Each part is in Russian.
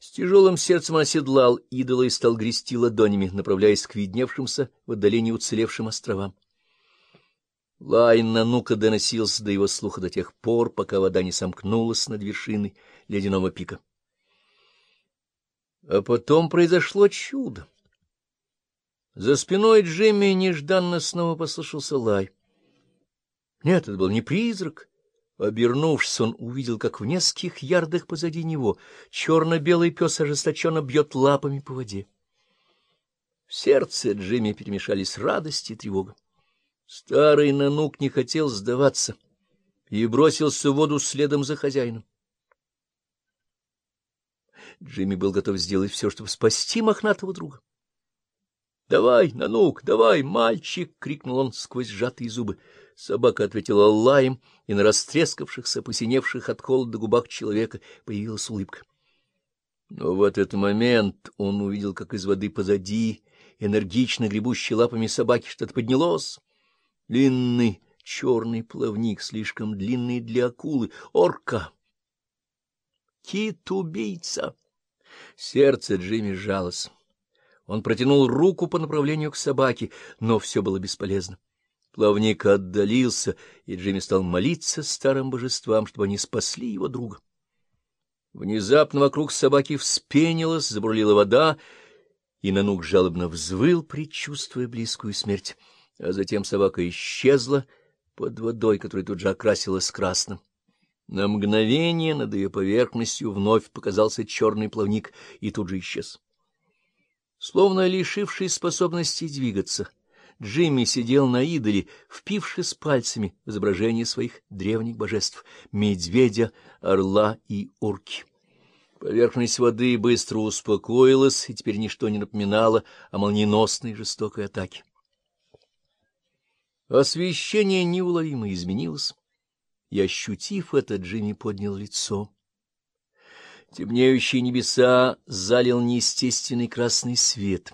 С тяжелым сердцем оседлал идола и стал грести ладонями, направляясь к видневшимся в отдалении уцелевшим островам. Лай Нанука доносился до его слуха до тех пор, пока вода не сомкнулась над вершиной ледяного пика. А потом произошло чудо. За спиной Джимми нежданно снова послышался лай. Нет, это был не призрак. Обернувшись, он увидел, как в нескольких ярдах позади него черно-белый пес ожесточенно бьет лапами по воде. В сердце Джимми перемешались радость и тревога. Старый нанук не хотел сдаваться и бросился в воду следом за хозяином. Джимми был готов сделать все, чтобы спасти мохнатого друга. — Давай, Нанук, давай, мальчик! — крикнул он сквозь сжатые зубы. Собака ответила лаем, и на растрескавшихся, посиневших от холода губах человека появилась улыбка. Но в этот момент он увидел, как из воды позади, энергично гребущей лапами собаки, что-то поднялось. Длинный черный плавник, слишком длинный для акулы, орка. Кит-убийца! Сердце Джимми сжалось. Он протянул руку по направлению к собаке, но все было бесполезно. Плавник отдалился, и Джимми стал молиться старым божествам, чтобы они спасли его друга. Внезапно вокруг собаки вспенилась, забурлила вода, и Нанук жалобно взвыл, предчувствуя близкую смерть. А затем собака исчезла под водой, которая тут же окрасилась красным. На мгновение над ее поверхностью вновь показался черный плавник и тут же исчез. Словно лишивший способности двигаться, Джимми сидел на идоле, впившись пальцами в изображение своих древних божеств — медведя, орла и урки. Поверхность воды быстро успокоилась, и теперь ничто не напоминало о молниеносной жестокой атаке. Освещение неуловимо изменилось, и, ощутив это, Джимми поднял лицо. Темнеющие небеса залил неестественный красный свет.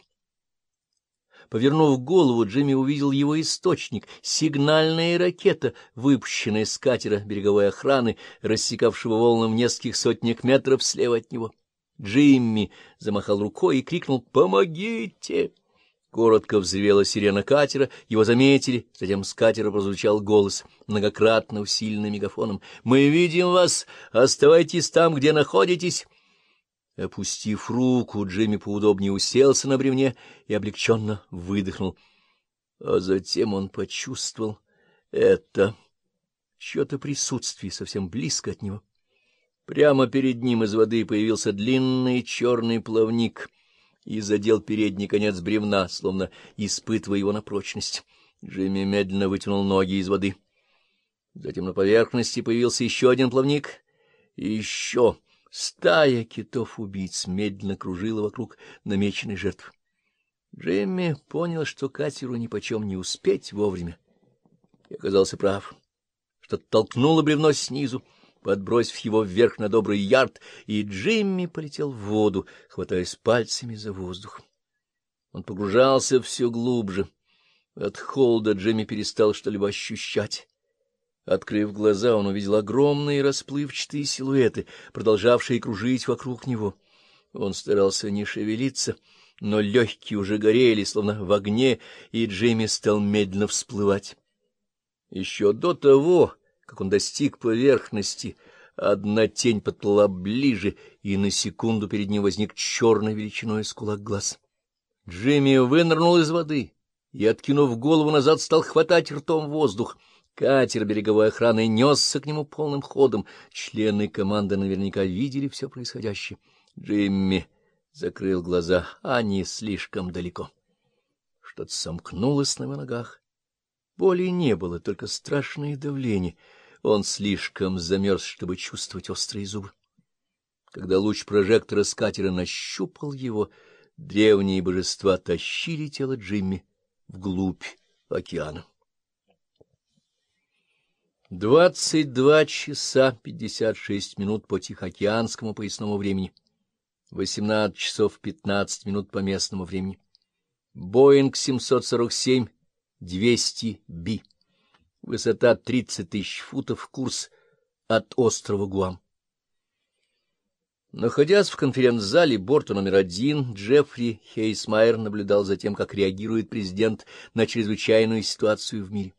Повернув голову, Джимми увидел его источник — сигнальная ракета, выпущенная с катера береговой охраны, рассекавшего волны в нескольких сотнях метров слева от него. Джимми замахал рукой и крикнул «Помогите!». Коротко взревела сирена катера, его заметили, затем с катера прозвучал голос, многократно усиленный мегафоном. «Мы видим вас! Оставайтесь там, где находитесь!» Опустив руку, Джимми поудобнее уселся на бревне и облегченно выдохнул. А затем он почувствовал это, чье-то присутствие совсем близко от него. Прямо перед ним из воды появился длинный черный плавник — и задел передний конец бревна, словно испытывая его на прочность. Джимми медленно вытянул ноги из воды. Затем на поверхности появился еще один плавник. И еще стая китов-убийц медленно кружила вокруг намеченной жертвы. Джимми понял, что катеру нипочем не успеть вовремя. И оказался прав. Что-то толкнуло бревно снизу подбросив его вверх на добрый ярд, и Джимми полетел в воду, хватаясь пальцами за воздух. Он погружался все глубже. От холода Джимми перестал что-либо ощущать. Открыв глаза, он увидел огромные расплывчатые силуэты, продолжавшие кружить вокруг него. Он старался не шевелиться, но легкие уже горели, словно в огне, и Джимми стал медленно всплывать. Еще до того как он достиг поверхности, одна тень подплыла ближе, и на секунду перед ним возник черной величиной с кулак глаз. Джимми вынырнул из воды и, откинув голову назад, стал хватать ртом воздух. Катер береговой охраны несся к нему полным ходом. Члены команды наверняка видели все происходящее. Джимми закрыл глаза, они слишком далеко. Что-то сомкнулось на его ногах. Боли не было, только страшное давление. Он слишком замерз, чтобы чувствовать острые зубы. Когда луч прожектора с катера нащупал его, древние божества тащили тело Джимми вглубь океана. Двадцать два часа пятьдесят шесть минут по Тихоокеанскому поясному времени. Восемнадцать часов пятнадцать минут по местному времени. Боинг семьсот сорок семь 200 би. Высота 30 тысяч футов, курс от острова Гуам. Находясь в конференц-зале борта номер один, Джеффри Хейсмайер наблюдал за тем, как реагирует президент на чрезвычайную ситуацию в мире.